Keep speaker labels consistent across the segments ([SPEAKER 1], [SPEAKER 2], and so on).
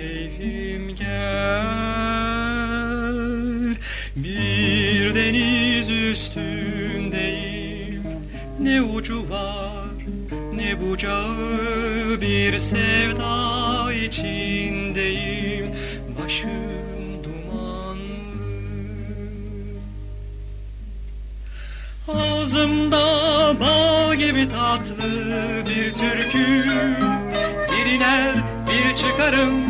[SPEAKER 1] Şeyhim gel Bir deniz üstündeyim. Ne ucu var ne bucağı Bir sevda içindeyim. Başım dumanlı Ağzımda bal gibi tatlı bir türkü. Biriler bir çıkarım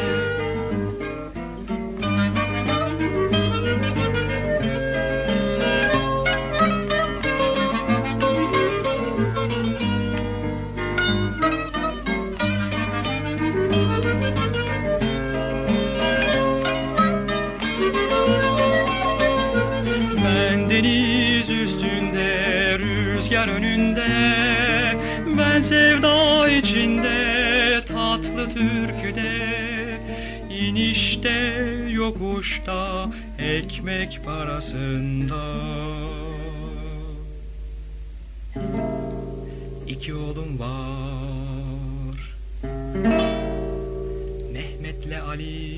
[SPEAKER 1] ekmek parasında. İki oğlum var. Mehmet'le Ali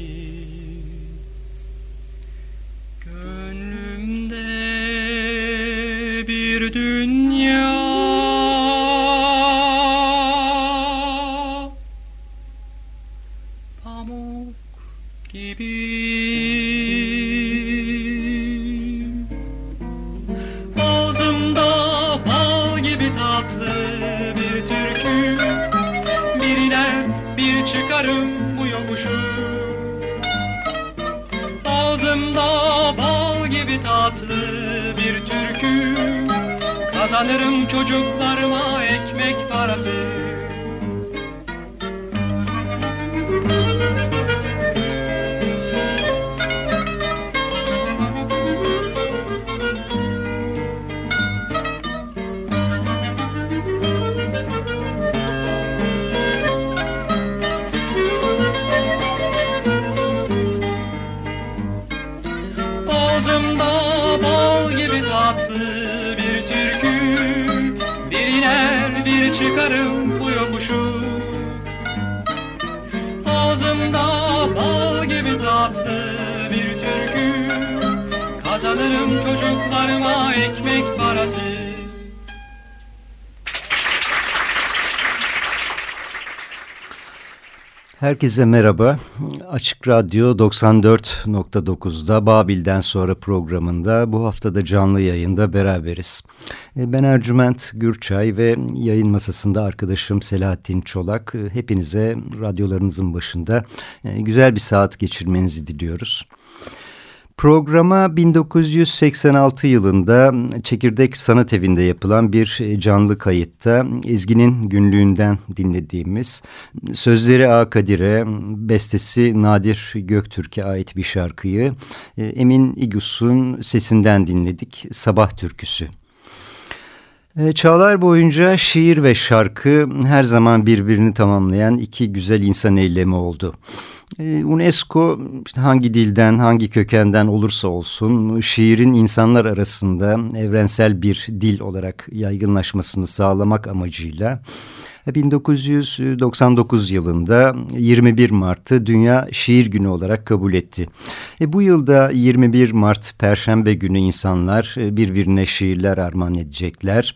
[SPEAKER 1] Kazanırım çocuklarıma ekmek parası çocuklarıma ekmek parası
[SPEAKER 2] Herkese merhaba. Açık Radyo 94.9'da Babil'den sonra programında bu haftada canlı yayında beraberiz. E, Ben Ercüment Gürçay ve yayın masasında arkadaşım Selahattin Çolak. E, Hepinize radyolarınızın başında e, güzel bir saat geçirmenizi diliyoruz. Programa 1986 yılında Çekirdek Sanat Evi'nde yapılan bir canlı kayıtta Ezgi'nin günlüğünden dinlediğimiz sözleri A. Kadir'e, bestesi Nadir Göktürk'e ait bir şarkıyı e, Emin İgus'un sesinden dinledik. Sabah Türküsü. E, çağlar boyunca şiir ve şarkı her zaman birbirini tamamlayan iki güzel insan eylemi oldu. E, UNESCO hangi dilden, hangi kökenden olursa olsun şiirin insanlar arasında evrensel bir dil olarak yaygınlaşmasını sağlamak amacıyla 1999 yılında 21 Mart'ı Dünya Şiir Günü olarak kabul etti. E, bu yılda 21 Mart Perşembe günü insanlar e, birbirine şiirler armağan edecekler.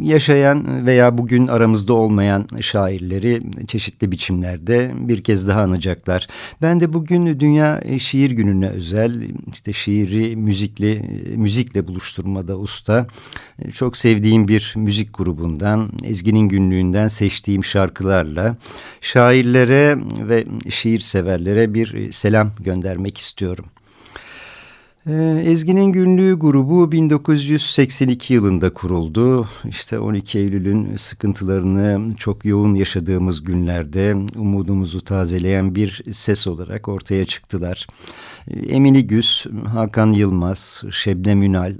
[SPEAKER 2] Yaşayan veya bugün aramızda olmayan şairleri çeşitli biçimlerde bir kez daha anacaklar. Ben de bugün Dünya Şiir Günü'ne özel işte şiiri müzikle müzikle buluşturmada usta. E, çok sevdiğim bir müzik grubundan Ezgi'nin günlüğünden seçtiğim şarkılarla şairlere ve şiir severlere bir selam göndermek istiyorum. Ee, Ezgi'nin Günlüğü grubu 1982 yılında kuruldu. İşte 12 Eylül'ün sıkıntılarını çok yoğun yaşadığımız günlerde umudumuzu tazeleyen bir ses olarak ortaya çıktılar. Emini Güz, Hakan Yılmaz, Şebnem Ünal, e,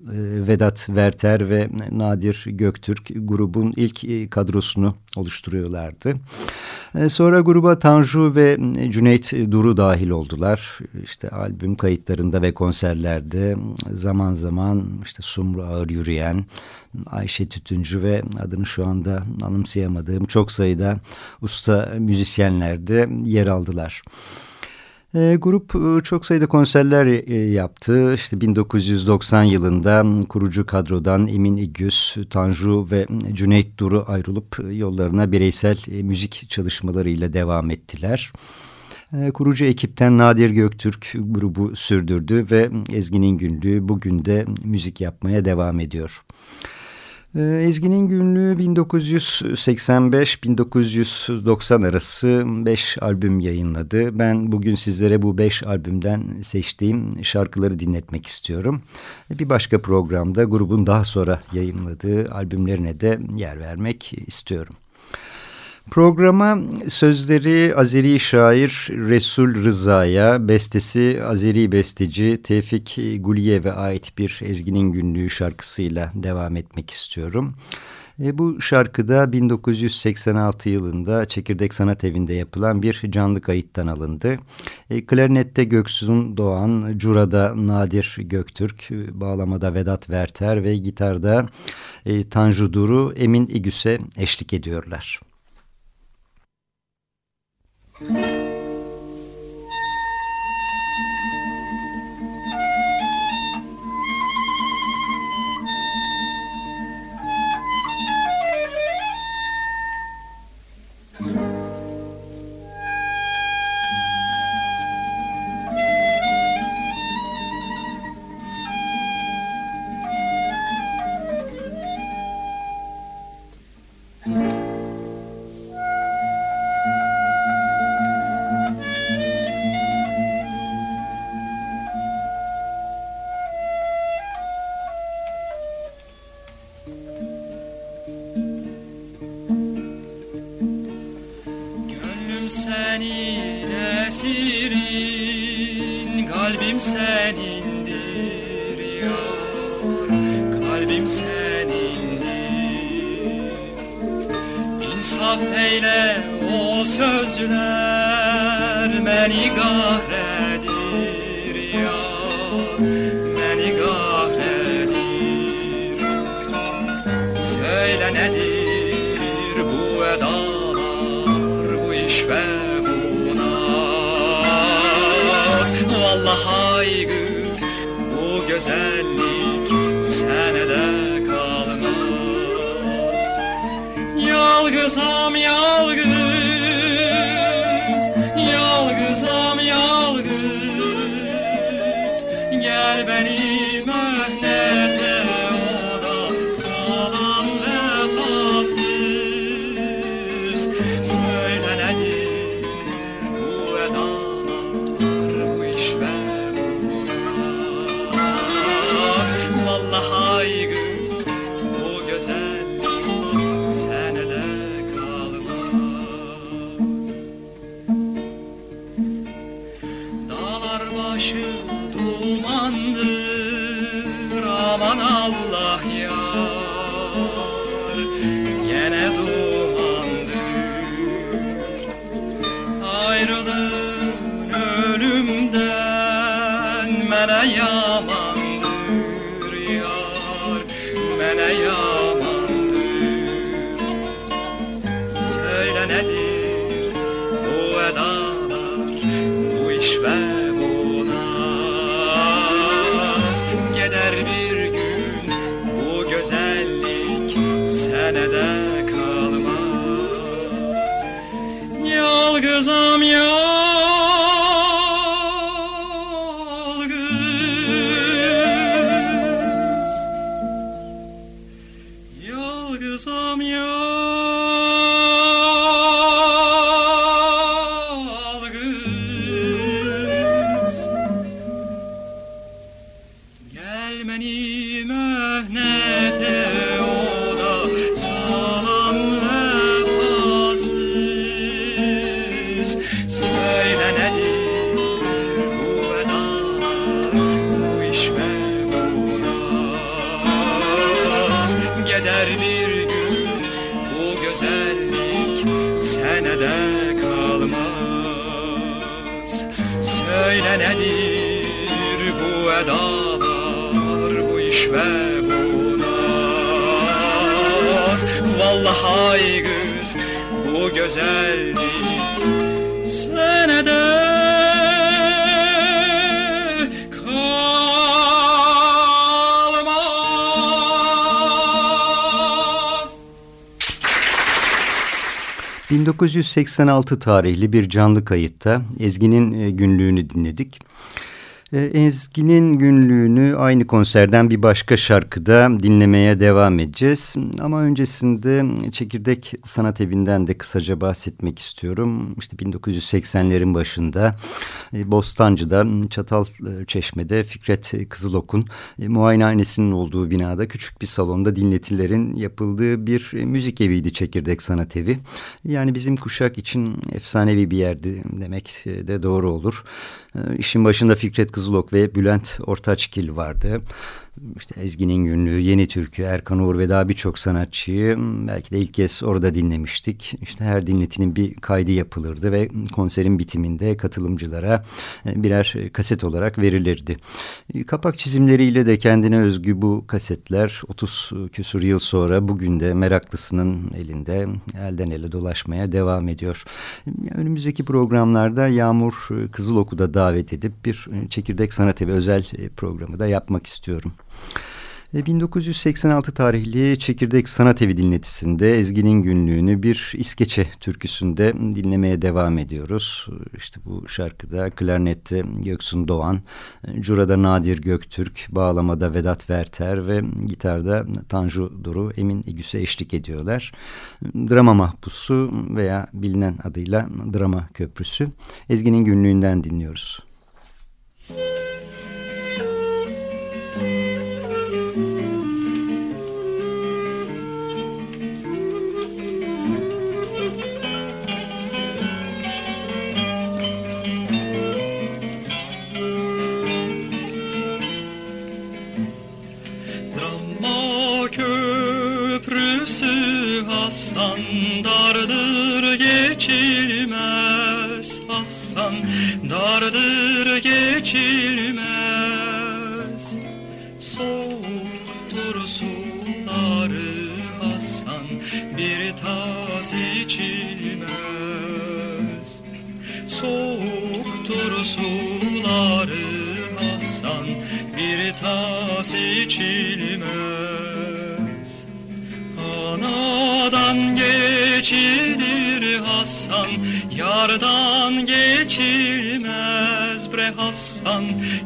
[SPEAKER 2] Vedat Verter ve Nadir Göktürk grubun ilk e, kadrosunu oluşturuyorlardı. E, sonra gruba Tanju ve Cüneyt Duru dahil oldular. İşte albüm kayıtlarında ve konserlerde zaman zaman işte Sumru Ağır Yürüyen, Ayşe Tütüncü ve adını şu anda anımsayamadığım çok sayıda usta müzisyenler de yer aldılar. E, grup e, çok sayıda konserler e, yaptı. İşte 1990 yılında kurucu kadrodan Emin İgüz, Tanju ve Cüneyt Duru ayrılıp yollarına bireysel e, müzik çalışmalarıyla devam ettiler. E, kurucu ekipten Nadir Göktürk grubu sürdürdü ve Ezgi'nin günlüğü bugün de müzik yapmaya devam ediyor. Ee, Ezgi'nin günlüğü 1985-1990 arası 5 albüm yayınladı. Ben bugün sizlere bu 5 albümden seçtiğim şarkıları dinletmek istiyorum. Bir başka programda grubun daha sonra yayınladığı albümlerine de yer vermek istiyorum. Programa sözleri Azeri şair Resul Rıza'ya, bestesi Azeri besteci Tevfik Guliyev'e ait bir Ezgi'nin günlüğü şarkısıyla devam etmek istiyorum. E, bu şarkıda 1986 yılında Çekirdek Sanat Evi'nde yapılan bir canlı kayıttan alındı. E, klarnette Göksun Doğan, Cura'da Nadir Göktürk, bağlamada Vedat Verter ve gitarda e, Tanju Duru, Emin İgüs'e eşlik ediyorlar. Mm-hmm. senin
[SPEAKER 1] esirin Kalbim senindir yar. Kalbim senindir. İnsaf eyle o sözler Beni kahretsin samiam yeah.
[SPEAKER 2] 1986 tarihli bir canlı kayıtta Ezgi'nin e, günlüğünü dinledik. E, Ezgi'nin günlüğünü aynı konserden bir başka şarkıda dinlemeye devam edeceğiz. Ama öncesinde Çekirdek Sanat Evi'nden de kısaca bahsetmek istiyorum. İşte 1980'lerin başında e, Bostancı'da Çatal Çeşme'de Fikret Kızılok'un muayenehanesinin olduğu binada küçük bir salonda dinletilerin yapıldığı bir müzik eviydi Çekirdek Sanat Evi. Yani bizim kuşak için efsanevi bir yerdi demek de doğru olur. E, işin başında Fikret Kızılok ve Bülent Ortaçgil vardı işte Ezgi'nin günlüğü, Yeni Türkü, Erkan Uğur ve daha birçok sanatçıyı belki de ilk kez orada dinlemiştik. İşte her dinletinin bir kaydı yapılırdı ve konserin bitiminde katılımcılara e, birer kaset olarak verilirdi. E, kapak çizimleriyle de kendine özgü bu kasetler 30 küsur yıl sonra bugün de meraklısının elinde elden ele dolaşmaya devam ediyor. Önümüzdeki programlarda Yağmur Kızılok'u davet edip bir çekirdek sanat evi özel programı da yapmak istiyorum. 1986 tarihli Çekirdek Sanat Evi dinletisinde Ezgi'nin günlüğünü bir İskeçe türküsünde dinlemeye devam ediyoruz. İşte bu şarkıda klarnette Göksun Doğan, curada Nadir Göktürk, bağlamada Vedat Verter ve gitarda Tanju Duru Emin İgüs'e eşlik ediyorlar. Drama Mahpusu veya bilinen adıyla Drama Köprüsü Ezgi'nin günlüğünden dinliyoruz. Müzik
[SPEAKER 1] anda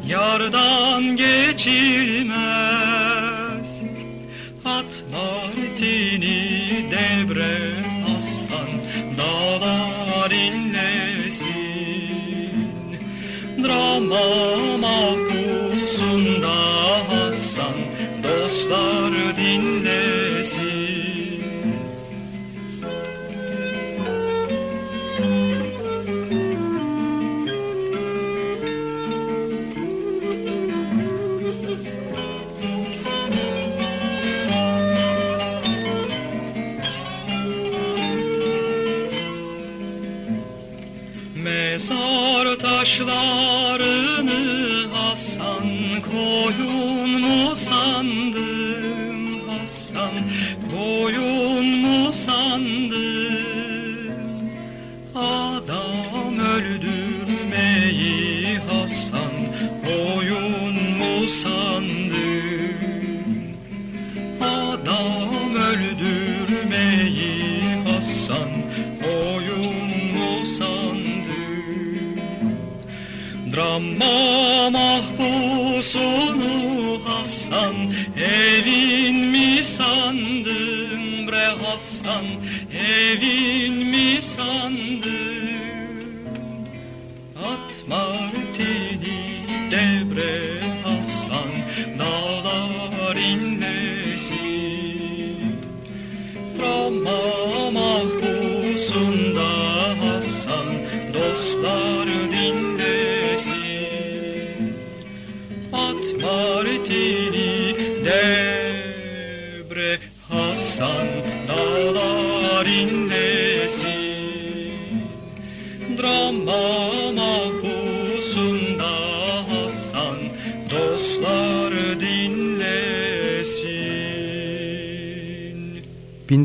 [SPEAKER 1] yardan geçilmez öldürmeyi Hasan koyun mu sandın Drama mahpusunu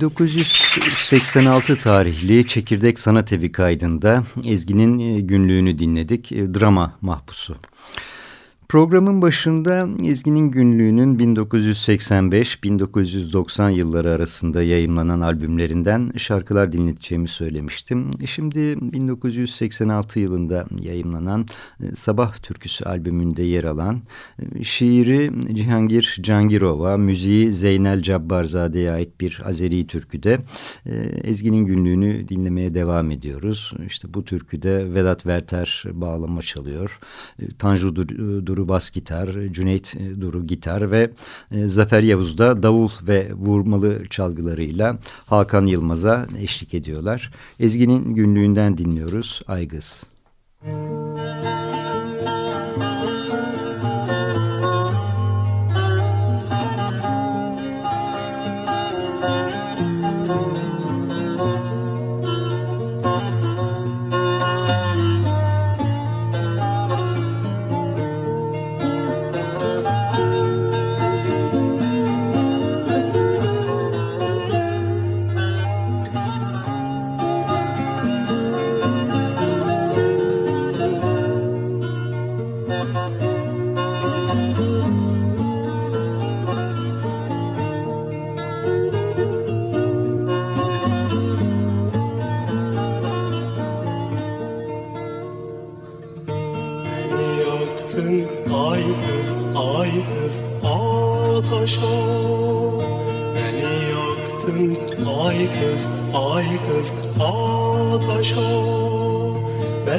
[SPEAKER 2] 1986 tarihli Çekirdek Sanat Evi kaydında Ezgi'nin e, günlüğünü dinledik. E, Drama Mahpusu. Programın başında Ezgi'nin günlüğünün 1985-1990 yılları arasında yayımlanan albümlerinden şarkılar dinleteceğimi söylemiştim. Şimdi 1986 yılında yayımlanan e, Sabah Türküsü albümünde yer alan e, şiiri Cihangir Cangirova, müziği Zeynel Cabbarzade'ye ait bir Azeri türküde e, Ezgi'nin günlüğünü dinlemeye devam ediyoruz. İşte bu türküde Vedat Verter bağlama çalıyor. Tanju Duru bas gitar, Cüneyt Duru gitar ve Zafer Yavuz da davul ve vurmalı çalgılarıyla Hakan Yılmaz'a eşlik ediyorlar. Ezgi'nin günlüğünden dinliyoruz Aygız. Müzik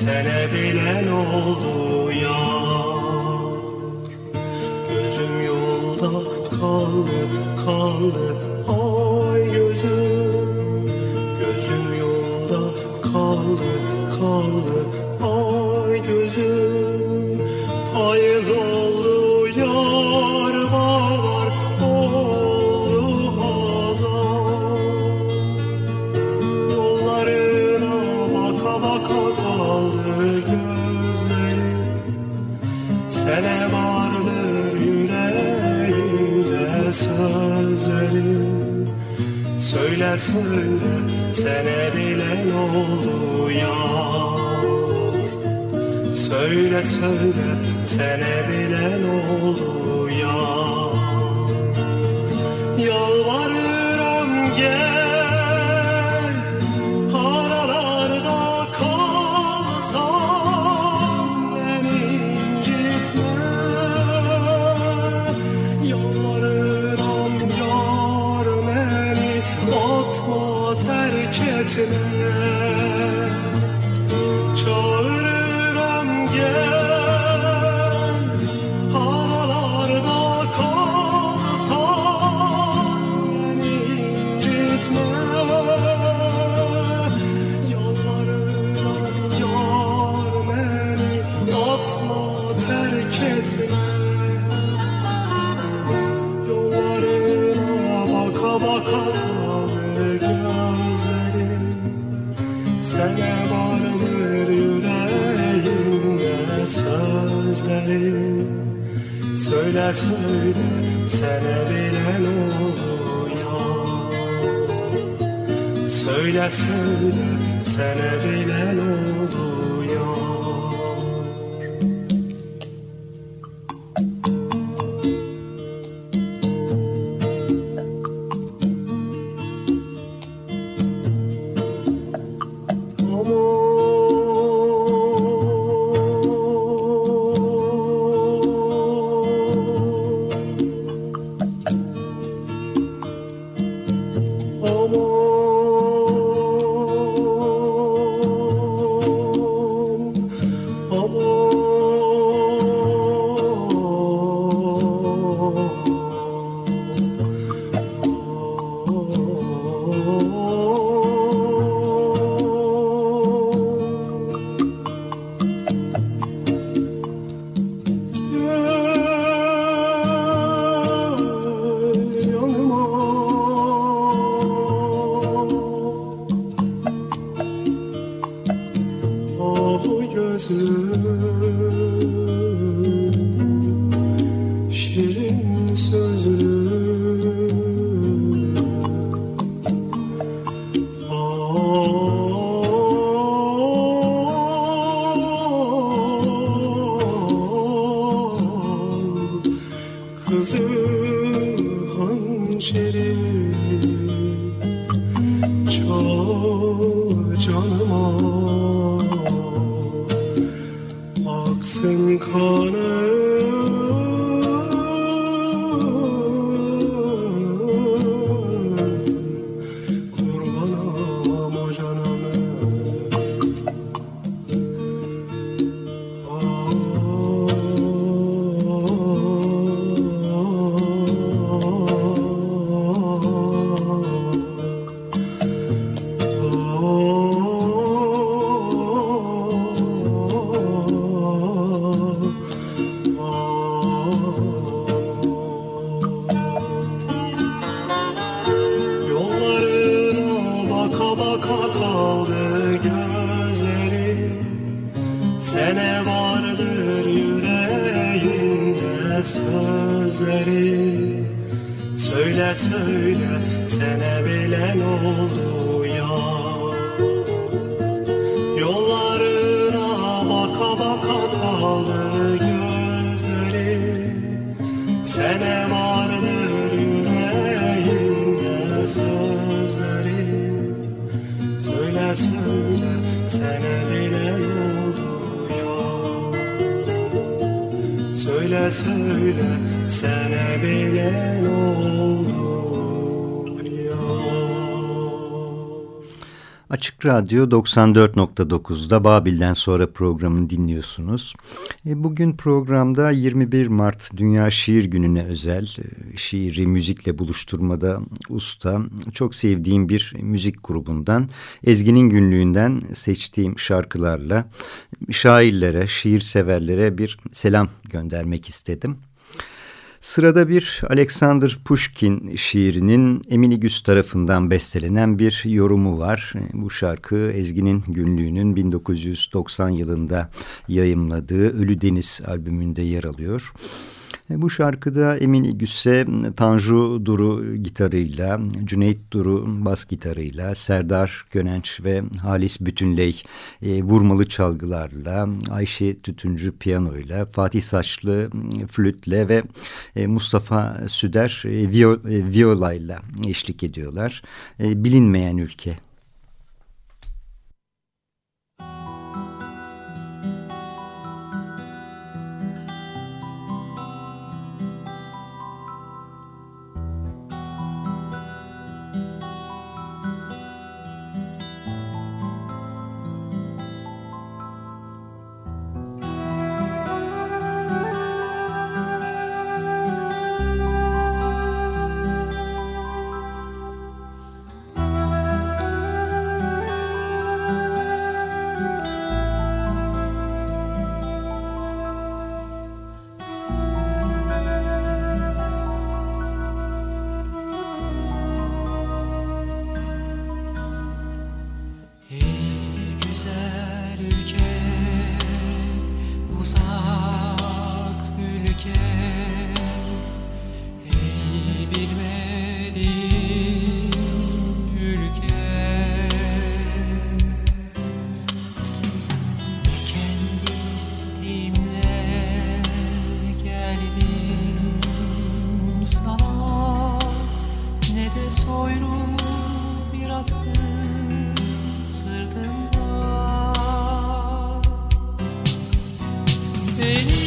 [SPEAKER 3] sene bile oldu ya Söyle sene bilen oldu ya Söyle söyle sene bilen oldu
[SPEAKER 2] Radyo 94.9'da Babil'den sonra programını dinliyorsunuz. E, bugün programda 21 Mart Dünya Şiir Günü'ne özel e, şiiri müzikle buluşturmada usta, çok sevdiğim bir müzik grubundan Ezgi'nin günlüğünden seçtiğim şarkılarla şairlere, şiir severlere bir selam göndermek istedim. Sırada bir Alexander Pushkin şiirinin Emini Güz tarafından bestelenen bir yorumu var. Bu şarkı Ezgi'nin günlüğünün 1990 yılında yayımladığı Ölü Deniz albümünde yer alıyor. E, bu şarkıda Emin İgüs'e Tanju Duru gitarıyla, Cüneyt Duru bas gitarıyla, Serdar Gönenç ve Halis Bütünley e, vurmalı çalgılarla, Ayşe Tütüncü piyanoyla, Fatih Saçlı flütle ve e, Mustafa Süder e, viol, e, eşlik ediyorlar. E, bilinmeyen ülke. venir.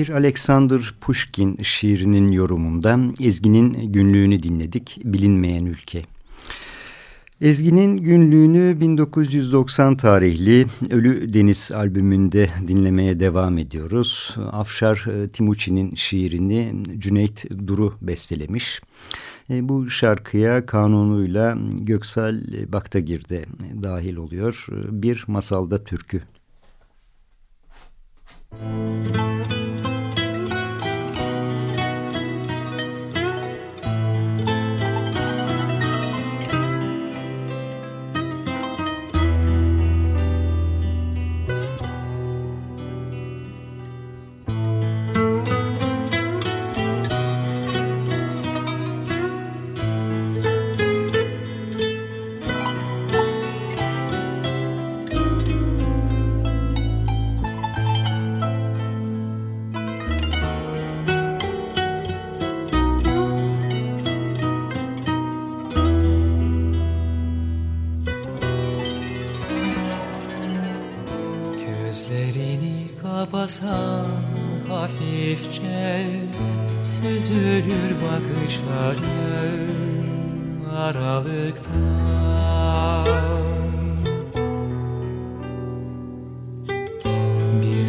[SPEAKER 2] Bir Alexander Pushkin şiirinin yorumunda Ezgi'nin günlüğünü dinledik, Bilinmeyen Ülke. Ezgi'nin günlüğünü 1990 tarihli Ölü Deniz albümünde dinlemeye devam ediyoruz. Afşar e, Timuçin'in şiirini Cüneyt Duru bestelemiş. E, bu şarkıya kanunuyla Göksel Baktagir de dahil oluyor. Bir masalda türkü. Müzik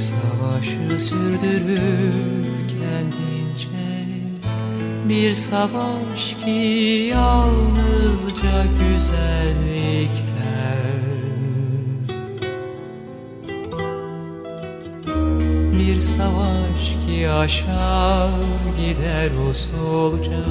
[SPEAKER 1] savaşı sürdürür kendince. Bir savaş ki yalnızca güzellikten. Bir savaş ki aşar gider usulca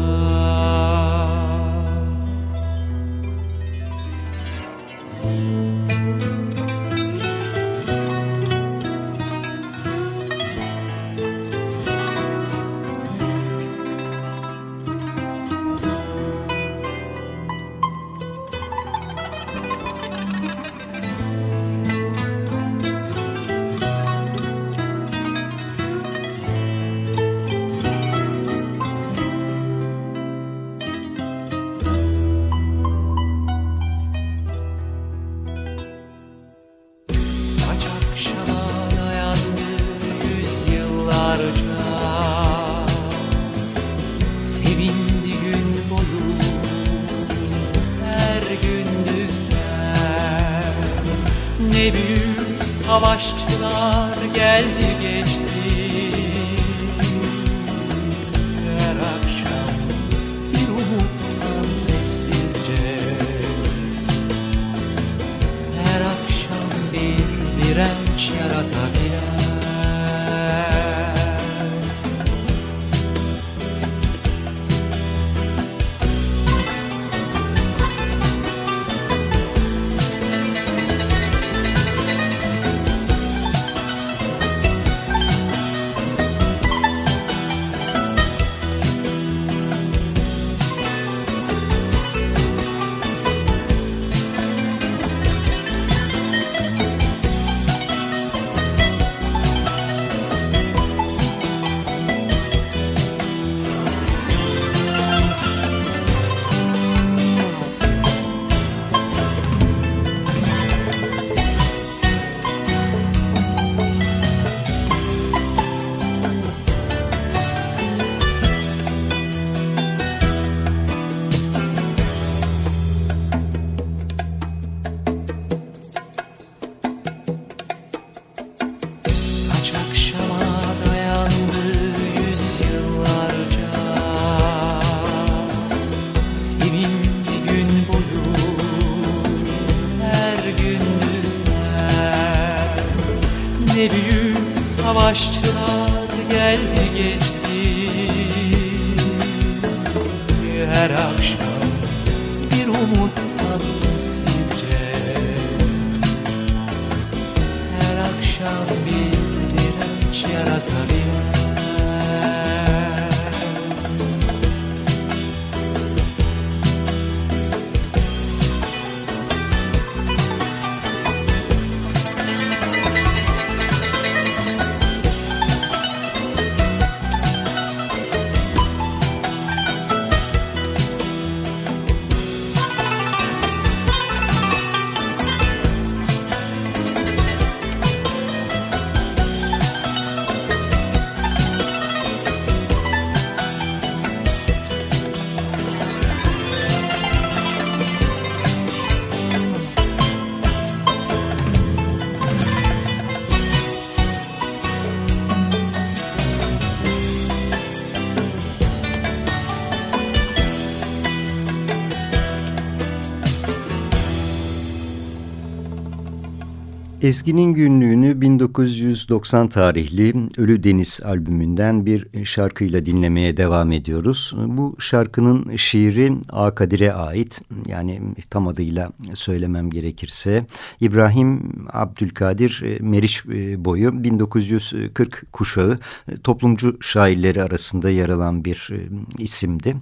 [SPEAKER 2] Ezgi'nin günlüğünü 1990 tarihli Ölü Deniz albümünden bir şarkıyla dinlemeye devam ediyoruz. Bu şarkının şiiri A Kadir'e ait yani tam adıyla söylemem gerekirse İbrahim Abdülkadir Meriç boyu 1940 kuşağı toplumcu şairleri arasında yer alan bir isimdi.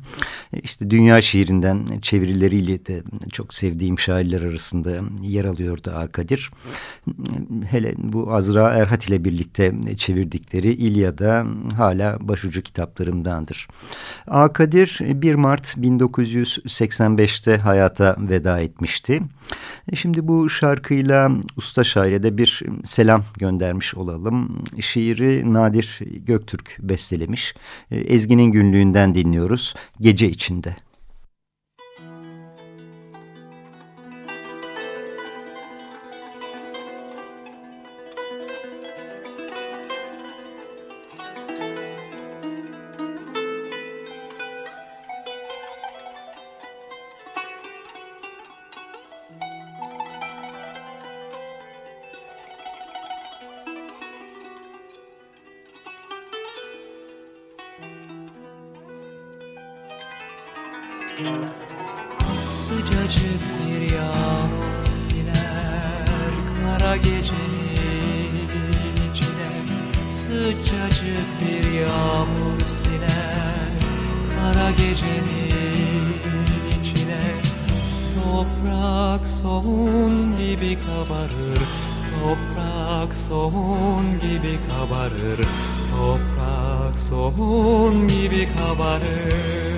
[SPEAKER 2] İşte dünya şiirinden çevirileriyle de çok sevdiğim şairler arasında yer alıyordu A Kadir hele bu Azra Erhat ile birlikte çevirdikleri İlyada hala başucu kitaplarımdandır. Akadir 1 Mart 1985'te hayata veda etmişti. E, şimdi bu şarkıyla usta şaire de bir selam göndermiş olalım. Şiiri Nadir Göktürk bestelemiş. E, Ezgi'nin günlüğünden dinliyoruz. Gece içinde.
[SPEAKER 1] Sıcacık bir yağmur siler kara gecenin içine. Sıcacık bir yağmur siler kara gecenin içine. Toprak soğun gibi kabarır Toprak soğun gibi kabarır Toprak soğun gibi kabarır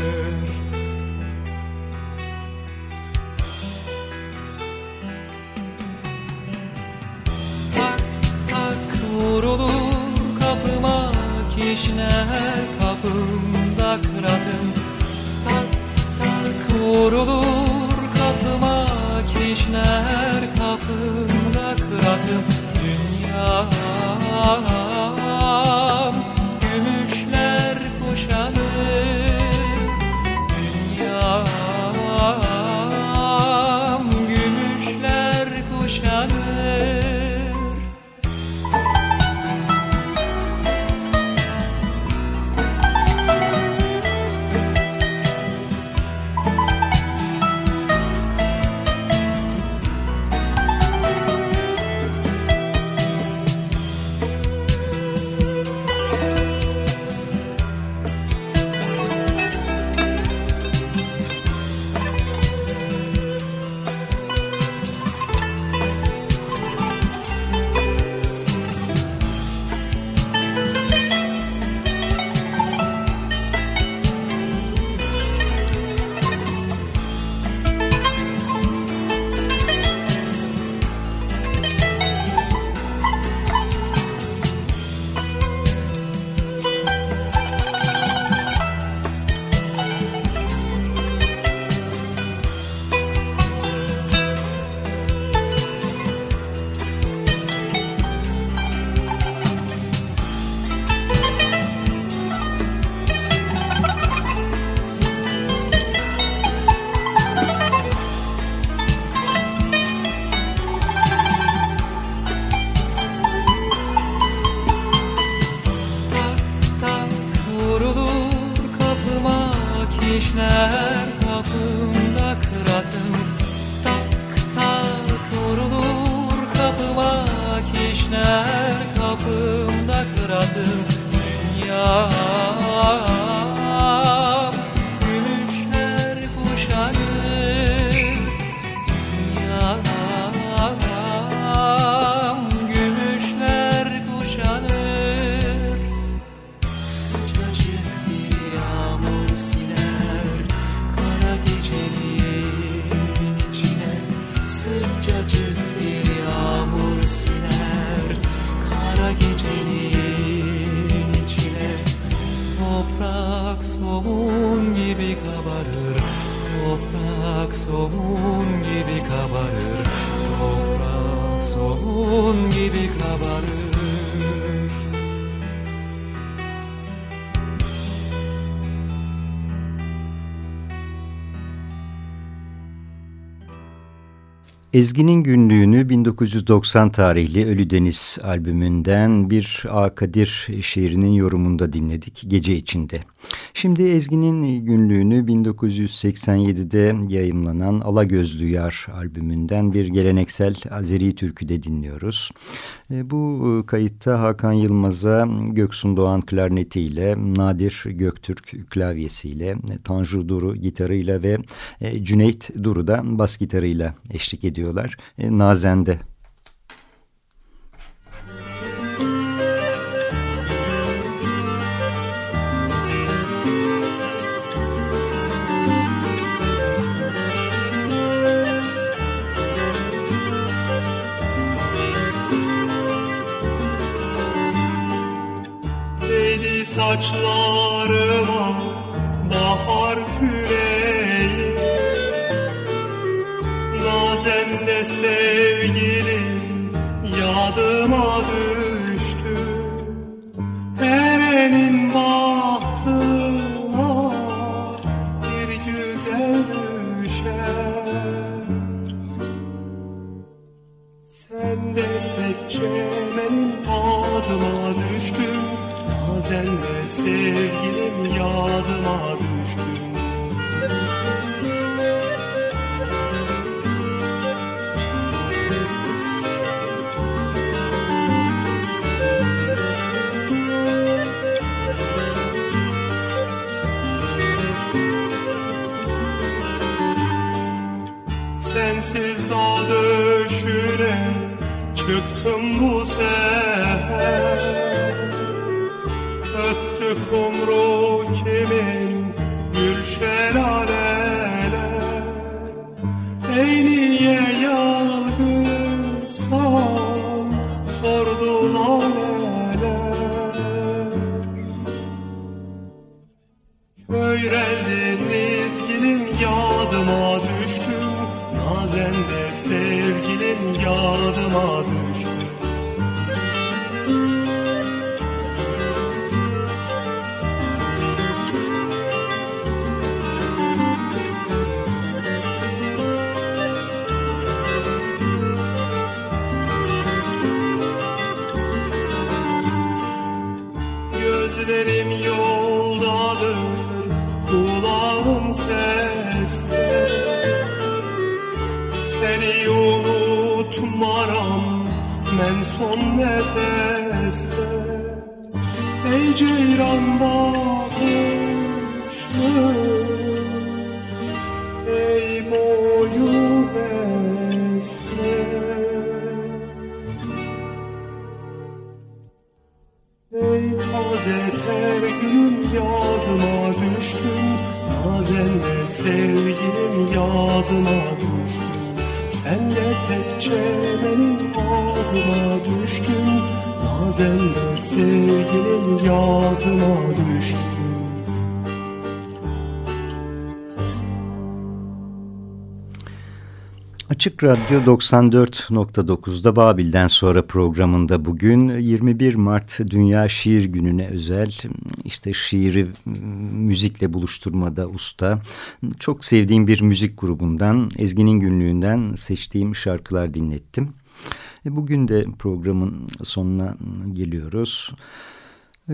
[SPEAKER 1] Soğun gibi kabarır
[SPEAKER 2] Ezgi'nin günlüğünü 1990 tarihli Ölü Deniz albümünden bir A. Kadir şiirinin yorumunda dinledik gece içinde. Şimdi Ezgi'nin günlüğünü 1987'de yayımlanan Alagözlü Yar albümünden bir geleneksel Azeri türküde dinliyoruz. E, Bu e, kayıtta Hakan Yılmaz'a Göksun Doğan klarnetiyle, Nadir Göktürk klavyesiyle, Tanju Duru gitarıyla ve e, Cüneyt Duru da bas gitarıyla eşlik ediyorlar. E, Nazen'de.
[SPEAKER 3] Değdi yadıma düştü. Erenin bahtına
[SPEAKER 2] Açık Radyo 94.9'da Babil'den sonra programında bugün 21 Mart Dünya Şiir Günü'ne özel işte şiiri müzikle buluşturmada usta. Çok sevdiğim bir müzik grubundan Ezgi'nin günlüğünden seçtiğim şarkılar dinlettim. E, bugün de programın sonuna geliyoruz.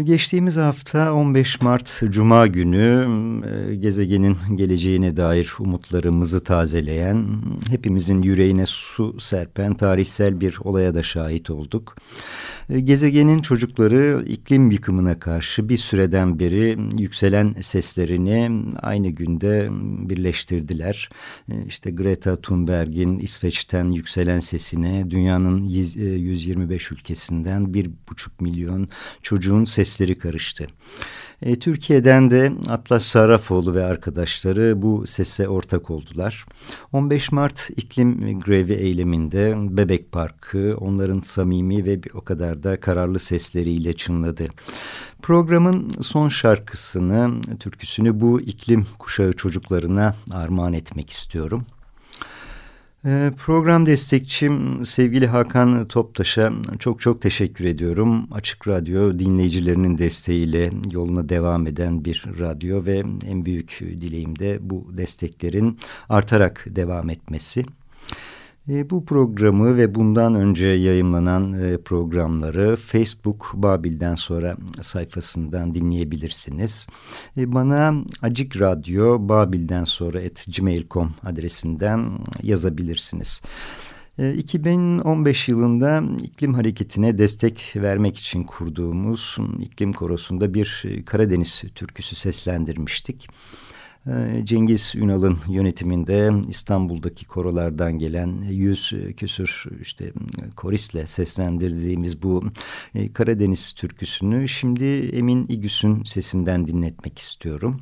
[SPEAKER 2] Geçtiğimiz hafta 15 Mart Cuma günü e, gezegenin geleceğine dair umutlarımızı tazeleyen, hepimizin yüreğine su serpen tarihsel bir olaya da şahit olduk. E, gezegenin çocukları iklim yıkımına karşı bir süreden beri yükselen seslerini aynı günde birleştirdiler. E, işte Greta Thunberg'in İsveç'ten yükselen sesine dünyanın 125 ülkesinden bir buçuk milyon çocuğun sesini sesleri karıştı. E, Türkiye'den de Atlas Sarrafoğlu ve arkadaşları bu sese ortak oldular. 15 Mart iklim grevi eyleminde Bebek Parkı onların samimi ve bir o kadar da kararlı sesleriyle çınladı. Programın son şarkısını, türküsünü bu iklim kuşağı çocuklarına armağan etmek istiyorum. Ee, program destekçim sevgili Hakan Toptaş'a çok çok teşekkür ediyorum. Açık Radyo dinleyicilerinin desteğiyle yoluna devam eden bir radyo ve en büyük dileğim de bu desteklerin artarak devam etmesi. E, bu programı ve bundan önce yayınlanan e, programları Facebook Babil'den sonra sayfasından dinleyebilirsiniz. E, bana Acik Radyo Babil'den sonra et gmail.com adresinden yazabilirsiniz. 2015 yılında iklim hareketine destek vermek için kurduğumuz iklim korosunda bir Karadeniz türküsü seslendirmiştik. Ee, Cengiz Ünal'ın yönetiminde İstanbul'daki korolardan gelen yüz küsür işte koristle seslendirdiğimiz bu e, Karadeniz türküsünü şimdi Emin İgüs'ün sesinden dinletmek istiyorum.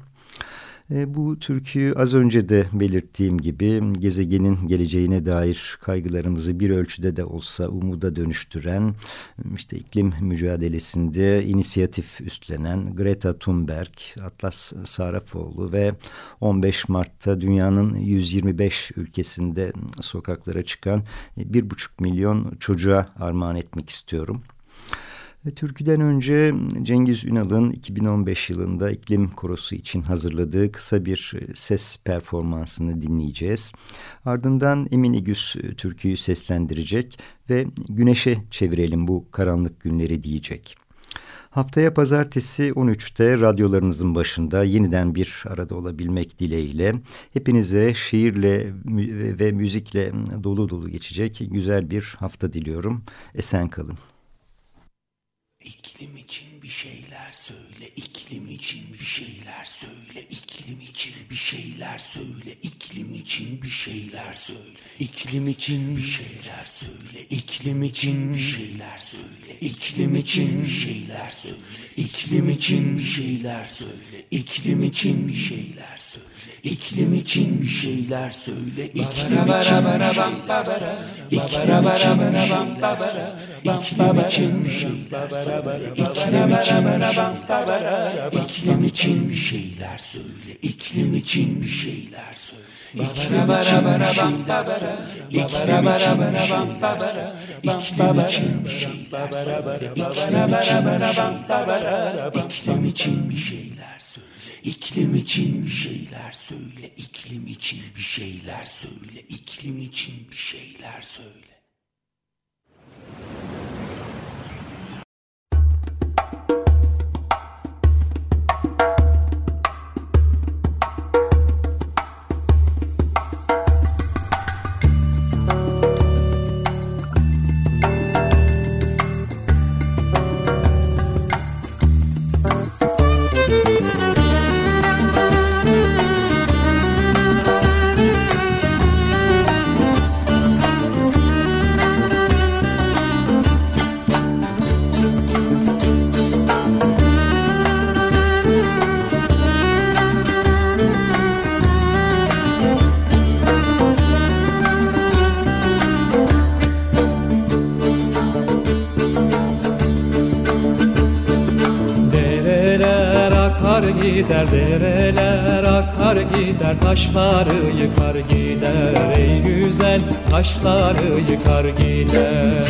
[SPEAKER 2] E, bu türküyü az önce de belirttiğim gibi gezegenin geleceğine dair kaygılarımızı bir ölçüde de olsa umuda dönüştüren, işte iklim mücadelesinde inisiyatif üstlenen Greta Thunberg, Atlas Sarafoğlu ve 15 Mart'ta dünyanın 125 ülkesinde sokaklara çıkan bir buçuk milyon çocuğa armağan etmek istiyorum. Türküden önce Cengiz Ünal'ın 2015 yılında iklim korosu için hazırladığı kısa bir e, ses performansını dinleyeceğiz. Ardından Emin İgüz e, türküyü seslendirecek ve güneşe çevirelim bu karanlık günleri diyecek. Haftaya pazartesi 13'te radyolarınızın başında yeniden bir arada olabilmek dileğiyle hepinize şiirle ve müzikle dolu dolu geçecek güzel bir hafta diliyorum. Esen kalın.
[SPEAKER 4] İklim için bir şeyler söyle, iklim için bir şeyler söyle, iklim için bir şeyler söyle, iklim için bir şeyler söyle, iklim için bir şeyler söyle, iklim için bir şeyler söyle, iklim için bir şeyler söyle, iklim için bir şeyler söyle, iklim için bir şeyler. İklim için bir şeyler söyle. İklim için bir şeyler söyle. İklim için bir şeyler söyle. İklim için bir şeyler söyle. İklim için bir şeyler söyle. İklim için bir şeyler söyle. İklim için bir şeyler söyle. İklim için bir şeyler söyle. İklim için bir şeyler söyle. İklim için bir şeyler söyle. İklim için bir şeyler söyle, iklim için bir şeyler iklim için bir şeyler söyle, iklim için bir şeyler söyle, iklim için bir şeyler söyle.
[SPEAKER 1] Gider dereler akar gider taşları yıkar gider. Ey güzel taşları yıkar gider.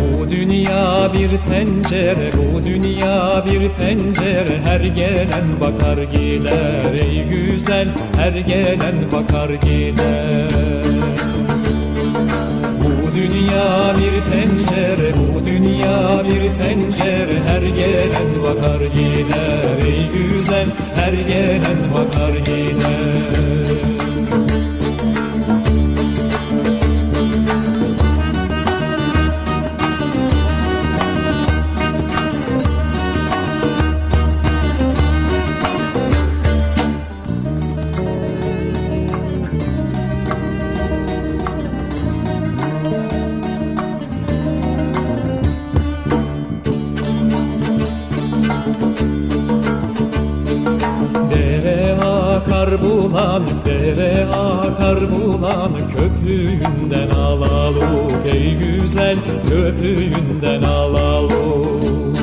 [SPEAKER 1] Bu dünya bir pencere bu dünya bir pencere. Her gelen bakar gider. Ey güzel her gelen bakar gider dünya bir pencere Bu dünya bir pencere. Her gelen bakar gider Ey güzel her gelen bakar gider bulanık dere akar bulanık köpüğünden alalım ey güzel köpüğünden alalım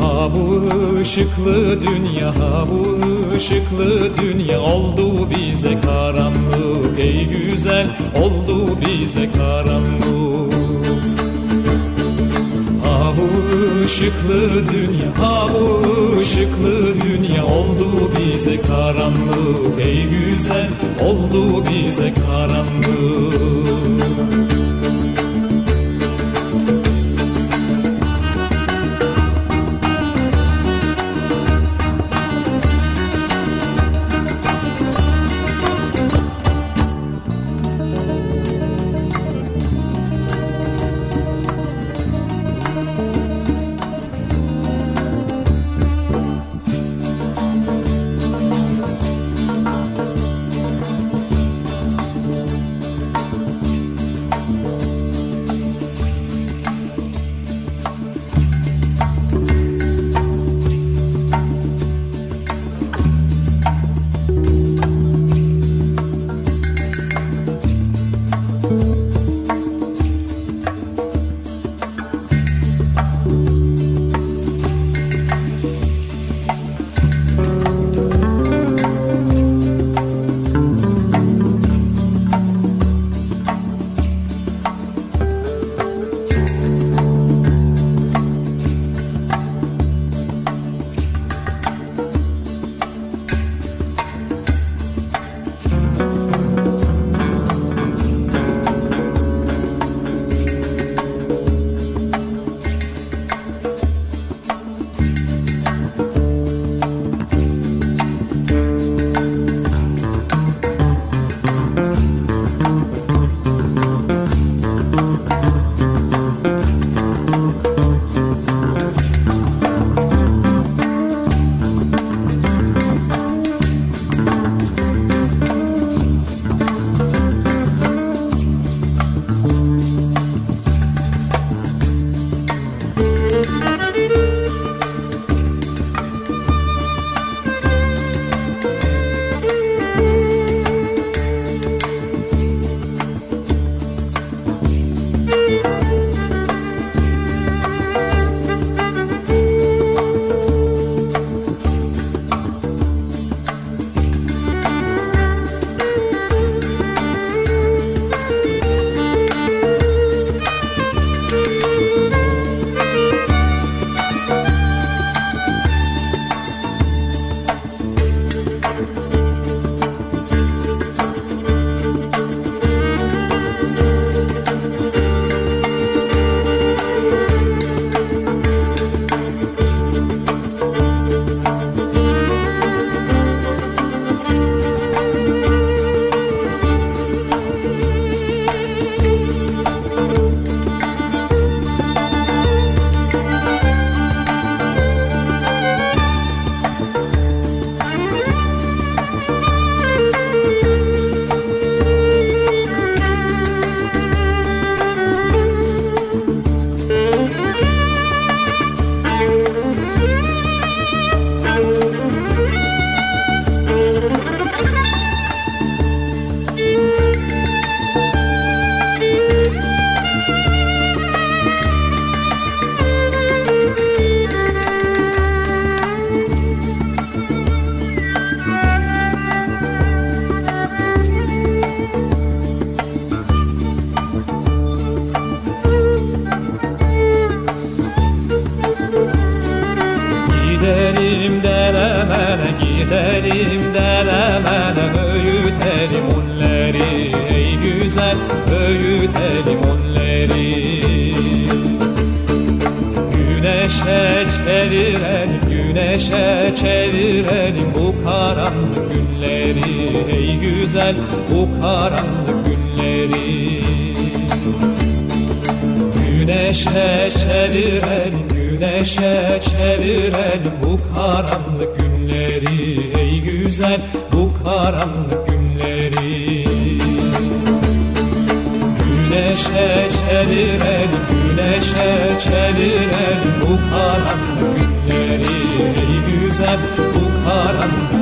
[SPEAKER 1] Ha bu ışıklı dünya ha bu ışıklı dünya oldu bize karanlık ey güzel oldu bize karanlık. Bu ışıklı dünya Ha bu ışıklı dünya Oldu bize karanlık Ey güzel oldu bize karanlık Güneşe çevirelim, güneşe çevirelim bu karanlık günleri. Ey güzel bu karanlık günleri. Güneşe çevirelim, güneşe çevirelim bu karanlık günleri. Ey güzel bu karanlık günleri Güneşe çevirelim, güneşe çevirelim bu karanlık günleri. Ey güzel bu karanlık